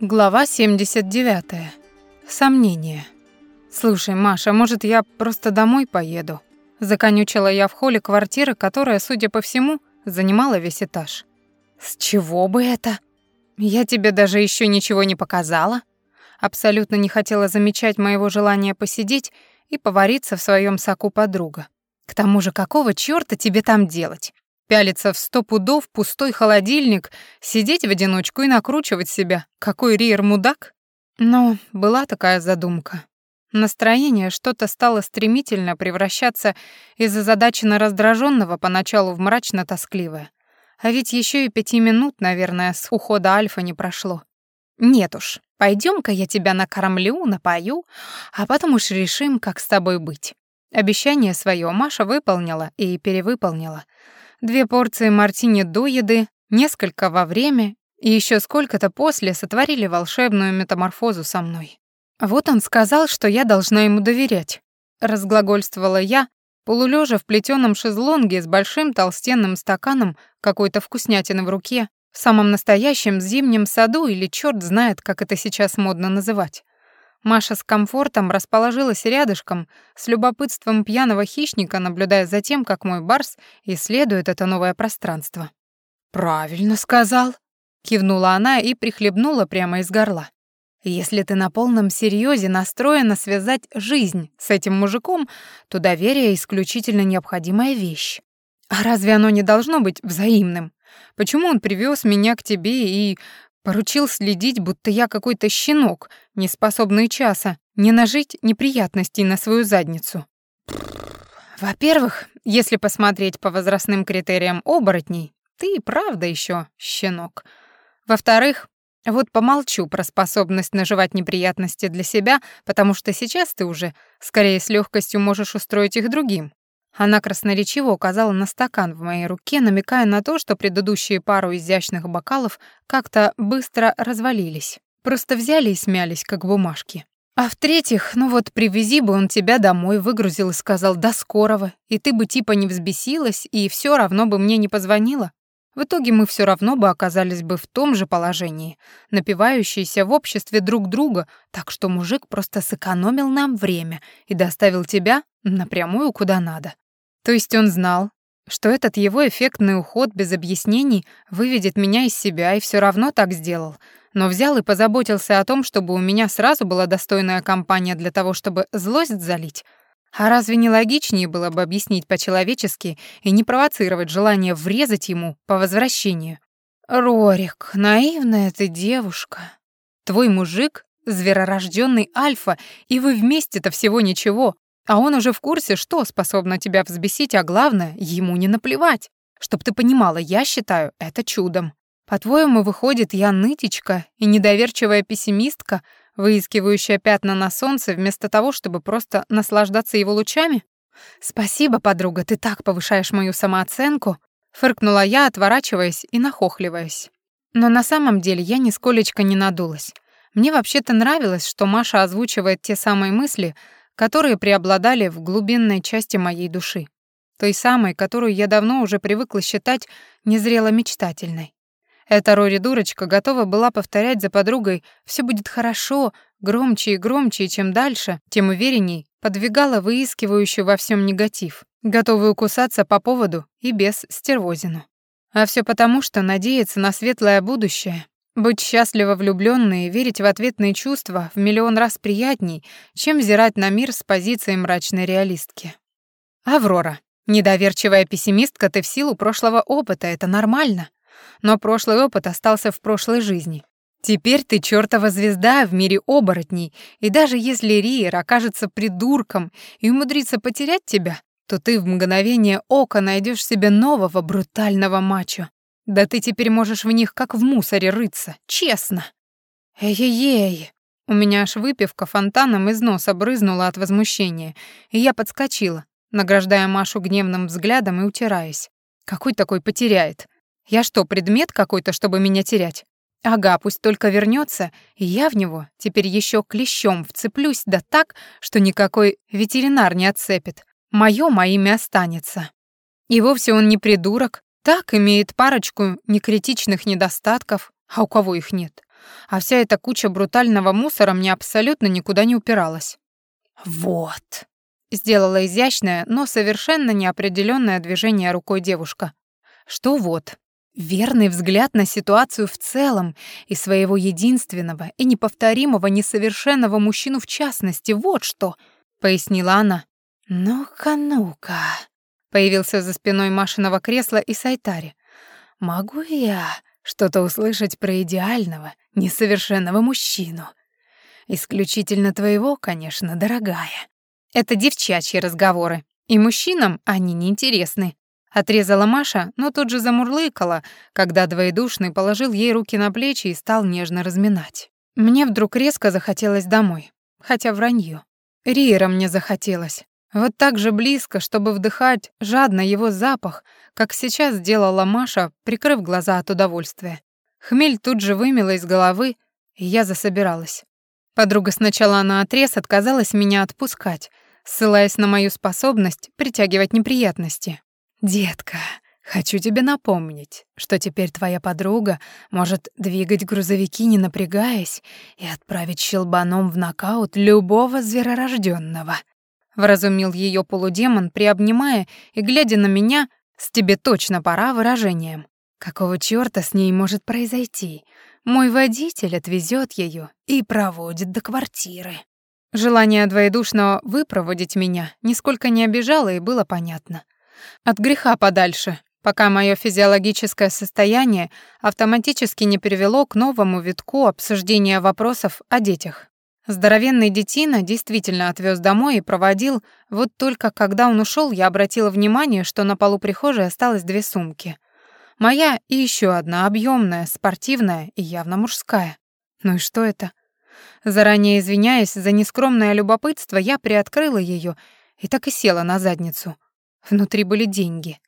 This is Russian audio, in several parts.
Глава 79. Сомнение. «Слушай, Маша, может, я просто домой поеду?» Законючила я в холле квартиры, которая, судя по всему, занимала весь этаж. «С чего бы это? Я тебе даже еще ничего не показала?» Абсолютно не хотела замечать моего желания посидеть и повариться в своем соку подруга. «К тому же, какого чёрта тебе там делать? Пялиться в сто пудов пустой холодильник, сидеть в одиночку и накручивать себя. Какой Риер мудак? Но была такая задумка. Настроение что-то стало стремительно превращаться из озадаченно раздраженного поначалу в мрачно-тоскливое. А ведь еще и пяти минут, наверное, с ухода Альфа не прошло. Нет уж, пойдем ка я тебя накормлю, напою, а потом уж решим, как с тобой быть. Обещание свое Маша выполнила и перевыполнила — Две порции мартини до еды, несколько во время и еще сколько-то после сотворили волшебную метаморфозу со мной. Вот он сказал, что я должна ему доверять. Разглагольствовала я, полулежа в плетеном шезлонге с большим толстенным стаканом какой-то вкуснятины в руке, в самом настоящем зимнем саду или черт знает, как это сейчас модно называть. Маша с комфортом расположилась рядышком, с любопытством пьяного хищника, наблюдая за тем, как мой барс исследует это новое пространство. «Правильно сказал», — кивнула она и прихлебнула прямо из горла. «Если ты на полном серьезе настроена связать жизнь с этим мужиком, то доверие — исключительно необходимая вещь. А разве оно не должно быть взаимным? Почему он привез меня к тебе и Поручил следить, будто я какой-то щенок, не способный часа не нажить неприятностей на свою задницу. Во-первых, если посмотреть по возрастным критериям оборотней, ты и правда еще щенок. Во-вторых, вот помолчу про способность наживать неприятности для себя, потому что сейчас ты уже скорее с легкостью можешь устроить их другим. Она красноречиво указала на стакан в моей руке, намекая на то, что предыдущие пару изящных бокалов как-то быстро развалились. Просто взяли и смялись, как бумажки. А в-третьих, ну вот привези бы он тебя домой, выгрузил и сказал «до скорого», и ты бы типа не взбесилась, и все равно бы мне не позвонила. В итоге мы все равно бы оказались бы в том же положении, напивающиеся в обществе друг друга, так что мужик просто сэкономил нам время и доставил тебя напрямую куда надо. То есть он знал, что этот его эффектный уход без объяснений выведет меня из себя и все равно так сделал, но взял и позаботился о том, чтобы у меня сразу была достойная компания для того, чтобы злость залить. А разве не логичнее было бы объяснить по-человечески и не провоцировать желание врезать ему по возвращению? Рорик, наивная ты девушка. Твой мужик — зверорожденный альфа, и вы вместе-то всего ничего, а он уже в курсе, что способно тебя взбесить, а главное, ему не наплевать. Чтоб ты понимала, я считаю это чудом. По-твоему, выходит, я нытичка и недоверчивая пессимистка, выискивающая пятна на солнце вместо того, чтобы просто наслаждаться его лучами? Спасибо, подруга, ты так повышаешь мою самооценку, фыркнула я, отворачиваясь и нахохливаясь. Но на самом деле я нисколечко не надулась. Мне вообще-то нравилось, что Маша озвучивает те самые мысли, которые преобладали в глубинной части моей души, той самой, которую я давно уже привыкла считать незрело мечтательной. Эта Рори-дурочка готова была повторять за подругой «все будет хорошо», громче и громче, и чем дальше, тем уверенней подвигала выискивающую во всем негатив, готовую кусаться по поводу и без стервозину. А все потому, что надеяться на светлое будущее быть счастливо влюблённой и верить в ответные чувства в миллион раз приятней, чем взирать на мир с позиции мрачной реалистки. Аврора, недоверчивая пессимистка ты в силу прошлого опыта, это нормально. Но прошлый опыт остался в прошлой жизни. Теперь ты чёртова звезда в мире оборотней, и даже если Риер окажется придурком и умудрится потерять тебя, то ты в мгновение ока найдёшь себе нового брутального мачо. Да ты теперь можешь в них как в мусоре рыться, честно. Эй-ей-ей. У меня аж выпивка фонтаном из носа брызнула от возмущения, и я подскочила, награждая Машу гневным взглядом и утираясь. Какой такой потеряет? Я что, предмет какой-то, чтобы меня терять? Ага, пусть только вернется, и я в него теперь еще клещом вцеплюсь, да так, что никакой ветеринар не отцепит. Моё моими останется. И вовсе он не придурок, так, имеет парочку некритичных недостатков, а у кого их нет? А вся эта куча брутального мусора мне абсолютно никуда не упиралась. «Вот», — сделала изящное, но совершенно неопределённое движение рукой девушка. «Что вот?» Верный взгляд на ситуацию в целом и своего единственного и неповторимого несовершенного мужчину в частности, вот что, пояснила она. Ну-ка, ну-ка. Появился за спиной Машиного кресла и Сайтари. Могу я что-то услышать про идеального, несовершенного мужчину? Исключительно твоего, конечно, дорогая. Это девчачьи разговоры, и мужчинам они неинтересны. Отрезала Маша, но тут же замурлыкала, когда двоедушный положил ей руки на плечи и стал нежно разминать. Мне вдруг резко захотелось домой, хотя вранье. Риера мне захотелось. Вот так же близко, чтобы вдыхать жадно его запах, как сейчас сделала Маша, прикрыв глаза от удовольствия. Хмель тут же вымела из головы, и я засобиралась. Подруга сначала наотрез отказалась меня отпускать, ссылаясь на мою способность притягивать неприятности. «Детка, хочу тебе напомнить, что теперь твоя подруга может двигать грузовики, не напрягаясь, и отправить щелбаном в нокаут любого зверорожденного. Вразумил ее полудемон, приобнимая и глядя на меня с «тебе точно пора» выражением. Какого чёрта с ней может произойти? Мой водитель отвезет ее и проводит до квартиры. Желание двоедушного выпроводить меня нисколько не обижало и было понятно. От греха подальше, пока мое физиологическое состояние автоматически не привело к новому витку обсуждения вопросов о детях. Здоровенный детина действительно отвез домой и проводил, вот только когда он ушел, я обратила внимание, что на полу прихожей осталось две сумки. Моя и еще одна объемная, спортивная и явно мужская. Ну и что это? Заранее извиняясь за нескромное любопытство, я приоткрыла ее и так и села на задницу — Внутри были деньги.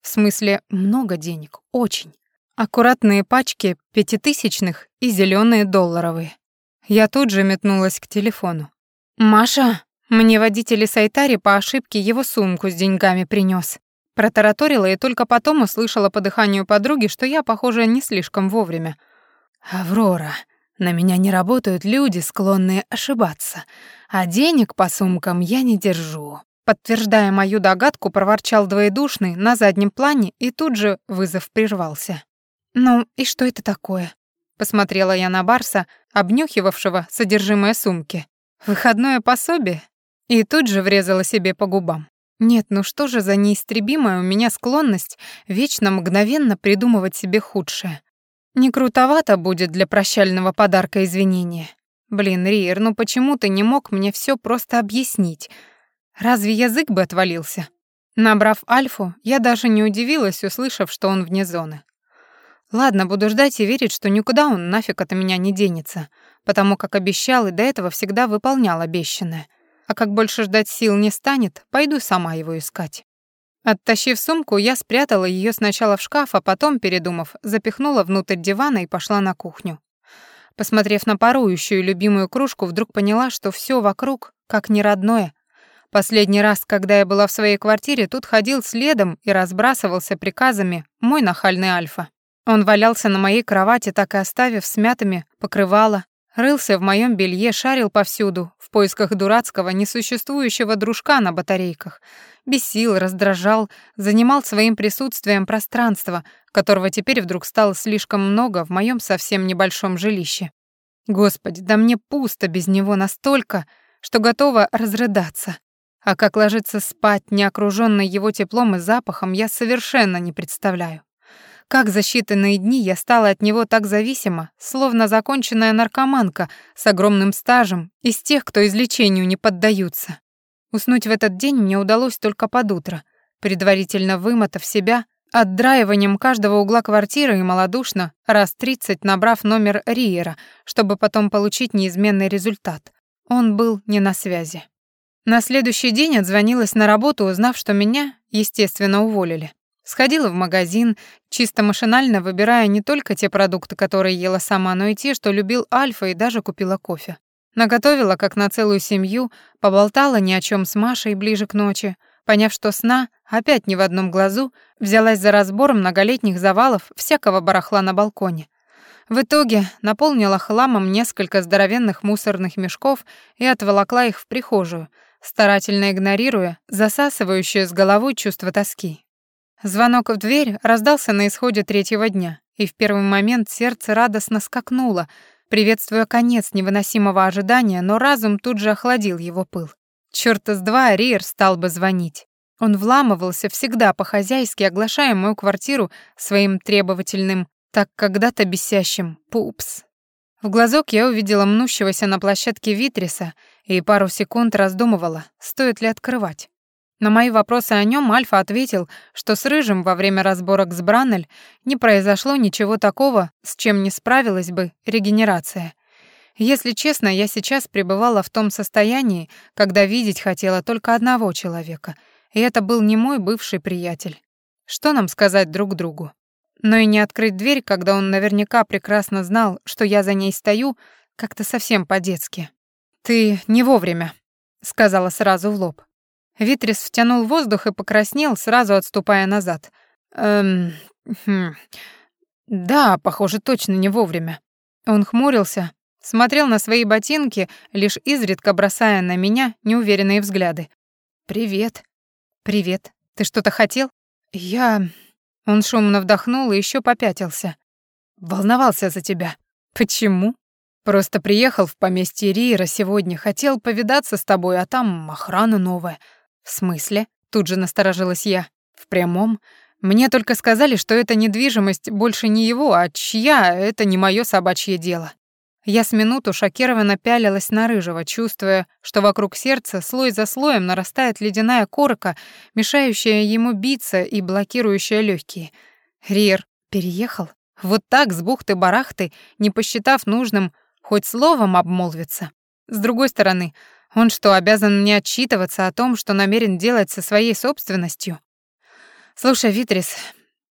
В смысле, много денег, очень. Аккуратные пачки пятитысячных и зеленые долларовые. Я тут же метнулась к телефону. «Маша, мне водитель из Айтари по ошибке его сумку с деньгами принес. Протараторила и только потом услышала по дыханию подруги, что я, похоже, не слишком вовремя. «Аврора, на меня не работают люди, склонные ошибаться, а денег по сумкам я не держу. Подтверждая мою догадку, проворчал двоедушный на заднем плане, и тут же вызов прервался. «Ну, и что это такое?» Посмотрела я на Барса, обнюхивавшего содержимое сумки. «Выходное пособие?» И тут же врезала себе по губам. Нет, ну что же за неистребимая у меня склонность вечно мгновенно придумывать себе худшее. Не крутовато будет для прощального подарка извинения. Блин, Риер, ну почему ты не мог мне все просто объяснить? Разве язык бы отвалился? Набрав альфу, я даже не удивилась, услышав, что он вне зоны. Ладно, буду ждать и верить, что никуда он нафиг от меня не денется, потому как обещал и до этого всегда выполнял обещанное. А как больше ждать сил не станет, пойду сама его искать. Оттащив сумку, я спрятала ее сначала в шкаф, а потом, передумав, запихнула внутрь дивана и пошла на кухню. Посмотрев на парующую любимую кружку, вдруг поняла, что все вокруг как неродное, Последний раз, когда я была в своей квартире, тут ходил следом и разбрасывался приказами мой нахальный Альфа. Он валялся на моей кровати, так и оставив смятыми покрывало, рылся в моем белье, шарил повсюду, в поисках дурацкого, несуществующего дружка на батарейках. Бесил, раздражал, занимал своим присутствием пространство, которого теперь вдруг стало слишком много в моем совсем небольшом жилище. Господи, да мне пусто без него настолько, что готова разрыдаться. А как ложиться спать, не окружённой его теплом и запахом, я совершенно не представляю. Как за считанные дни я стала от него так зависима, словно законченная наркоманка с огромным стажем, из тех, кто излечению не поддаются. Уснуть в этот день мне удалось только под утро, предварительно вымотав себя отдраиванием каждого угла квартиры и малодушно, раз тридцать набрав номер Риера, чтобы потом получить неизменный результат. Он был не на связи. На следующий день отзвонилась на работу, узнав, что меня, естественно, уволили. Сходила в магазин, чисто машинально выбирая не только те продукты, которые ела сама, но и те, что любил Альфа, и даже купила кофе. Наготовила, как на целую семью, поболтала ни о чем с Машей ближе к ночи. Поняв, что сна опять не в одном глазу, взялась за разбор многолетних завалов всякого барахла на балконе. В итоге наполнила хламом несколько здоровенных мусорных мешков и отволокла их в прихожую, старательно игнорируя засасывающее с головой чувство тоски. Звонок в дверь раздался на исходе третьего дня, и в первый момент сердце радостно скакнуло, приветствуя конец невыносимого ожидания, но разум тут же охладил его пыл. Чёрта с два Риер стал бы звонить. Он вламывался всегда по-хозяйски, оглашая мою квартиру своим требовательным, так когда-то бесящим «пупс». В глазок я увидела мнущегося на площадке Витриса и пару секунд раздумывала, стоит ли открывать. На мои вопросы о нем Альфа ответил, что с Рыжим во время разборок с Браннель не произошло ничего такого, с чем не справилась бы регенерация. Если честно, я сейчас пребывала в том состоянии, когда видеть хотела только одного человека, и это был не мой бывший приятель. Что нам сказать друг другу? Но и не открыть дверь, когда он наверняка прекрасно знал, что я за ней стою, как-то совсем по-детски. «Ты не вовремя», — сказала сразу в лоб. Витрис втянул воздух и покраснел, сразу отступая назад. «Эм... Хм, да, похоже, точно не вовремя». Он хмурился, смотрел на свои ботинки, лишь изредка бросая на меня неуверенные взгляды. «Привет». «Привет. Ты что-то хотел?» «Я...» Он шумно вдохнул и еще попятился. «Волновался за тебя». «Почему?» «Просто приехал в поместье Риера сегодня, хотел повидаться с тобой, а там охрана новая». «В смысле?» — тут же насторожилась я. «В прямом. Мне только сказали, что эта недвижимость больше не его, а чья — это не мое собачье дело». Я с минуту шокированно пялилась на рыжего, чувствуя, что вокруг сердца слой за слоем нарастает ледяная корка, мешающая ему биться и блокирующая легкие. Риер переехал? Вот так, с бухты-барахты, не посчитав нужным хоть словом обмолвиться. С другой стороны, он что, обязан мне отчитываться о том, что намерен делать со своей собственностью? «Слушай, Витрис,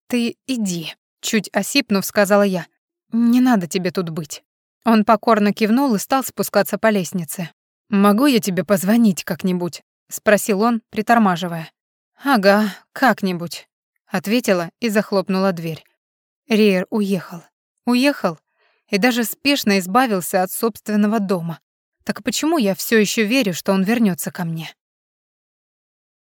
ты иди», — чуть осипнув, сказала я. «Не надо тебе тут быть». Он покорно кивнул и стал спускаться по лестнице. «Могу я тебе позвонить как-нибудь?» — спросил он, притормаживая. «Ага, как-нибудь», — ответила и захлопнула дверь. Риер уехал. Уехал и даже спешно избавился от собственного дома. Так почему я все еще верю, что он вернется ко мне?